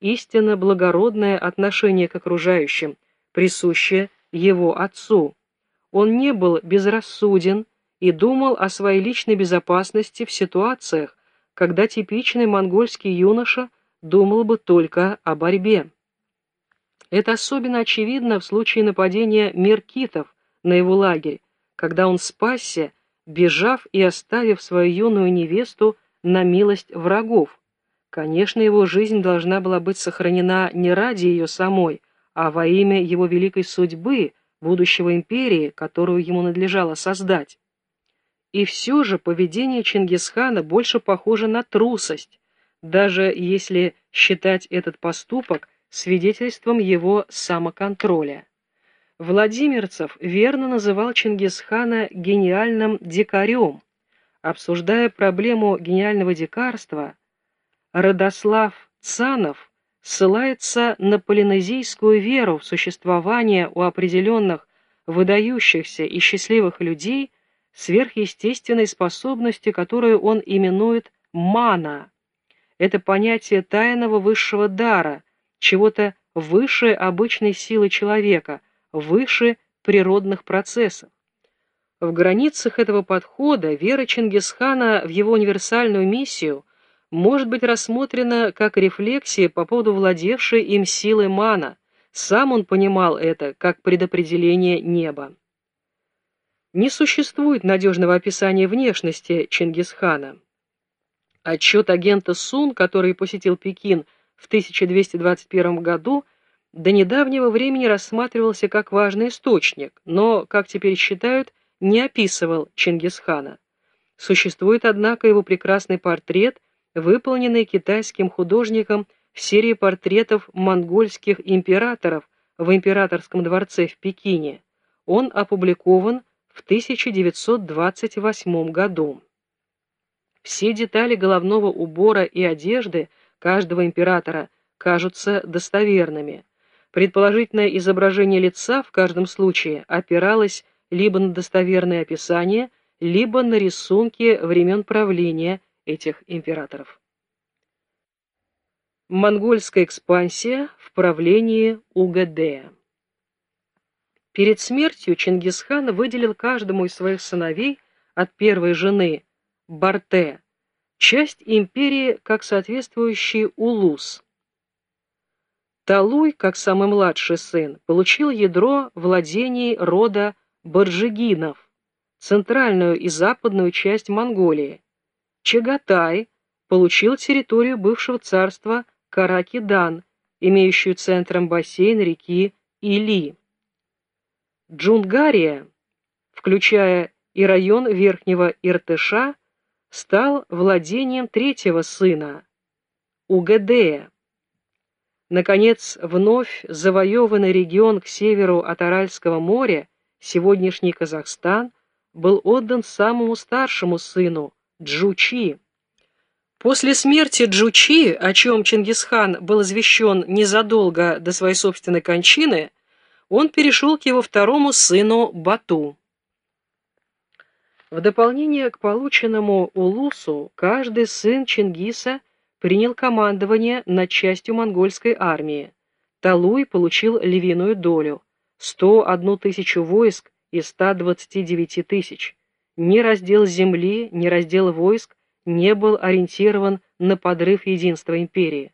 истинно благородное отношение к окружающим, присущее его отцу. Он не был безрассуден и думал о своей личной безопасности в ситуациях, когда типичный монгольский юноша думал бы только о борьбе. Это особенно очевидно в случае нападения меркитов на его лагерь, когда он спасся, бежав и оставив свою юную невесту на милость врагов. Конечно, его жизнь должна была быть сохранена не ради ее самой, а во имя его великой судьбы, будущего империи, которую ему надлежало создать. И все же поведение Чингисхана больше похоже на трусость, даже если считать этот поступок свидетельством его самоконтроля. Владимирцев верно называл Чингисхана гениальным дикарем. Обсуждая проблему гениального дикарства, Родослав Цанов ссылается на полинезийскую веру в существование у определенных выдающихся и счастливых людей сверхъестественной способности, которую он именует «мана». Это понятие тайного высшего дара, чего-то выше обычной силы человека, выше природных процессов. В границах этого подхода вера Чингисхана в его универсальную миссию может быть рассмотрена как рефлексия по поводу владевшей им силы мана. Сам он понимал это как предопределение неба. Не существует надежного описания внешности Чингисхана. Отчет агента Сун, который посетил Пекин в 1221 году, до недавнего времени рассматривался как важный источник, но, как теперь считают, не описывал Чингисхана. Существует, однако, его прекрасный портрет, выполненный китайским художником в серии портретов монгольских императоров в императорском дворце в Пекине. Он опубликован в 1928 году. Все детали головного убора и одежды каждого императора кажутся достоверными. Предположительное изображение лица в каждом случае опиралось либо на достоверное описание, либо на рисунки времен правления этих императоров. Монгольская экспансия в правлении Угадея Перед смертью Чингисхан выделил каждому из своих сыновей от первой жены Барте часть империи как соответствующий улус. Талуй, как самый младший сын, получил ядро владений рода Баржигинов, центральную и западную часть Монголии. Чагатай получил территорию бывшего царства Каракидан, имеющую центром бассейн реки Или. Джунгария, включая и район Верхнего Иртыша, стал владением третьего сына, Угадея. Наконец, вновь завоеванный регион к северу от Аральского моря, сегодняшний Казахстан, был отдан самому старшему сыну, Джучи. После смерти Джучи, о чем Чингисхан был извещен незадолго до своей собственной кончины, он перешел к его второму сыну Бату. В дополнение к полученному улусу, каждый сын Чингиса принял командование над частью монгольской армии. Талуй получил львиную долю – 101 тысячу войск из 129 тысяч. Ни раздел земли, ни раздел войск не был ориентирован на подрыв единства империи.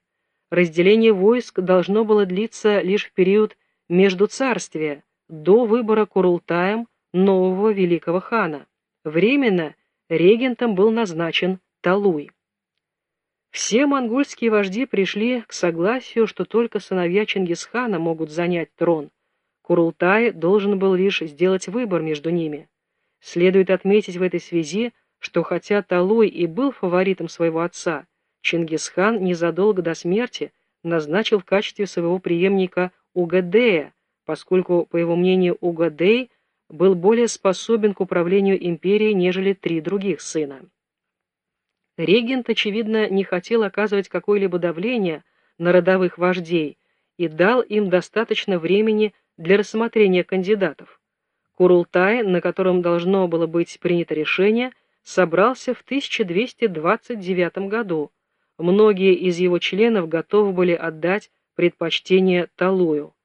Разделение войск должно было длиться лишь в период между царствия, до выбора Курултаем нового великого хана. Временно регентом был назначен Талуй. Все монгольские вожди пришли к согласию, что только сыновья Чингисхана могут занять трон. Курултай должен был лишь сделать выбор между ними. Следует отметить в этой связи, что хотя Талуй и был фаворитом своего отца, Чингисхан незадолго до смерти назначил в качестве своего преемника Угадея, поскольку, по его мнению, Угадей был более способен к управлению империей, нежели три других сына. Регент, очевидно, не хотел оказывать какое-либо давление на родовых вождей и дал им достаточно времени для рассмотрения кандидатов. Курултай, на котором должно было быть принято решение, собрался в 1229 году. многие из его членов готовы были отдать предпочтение Талую.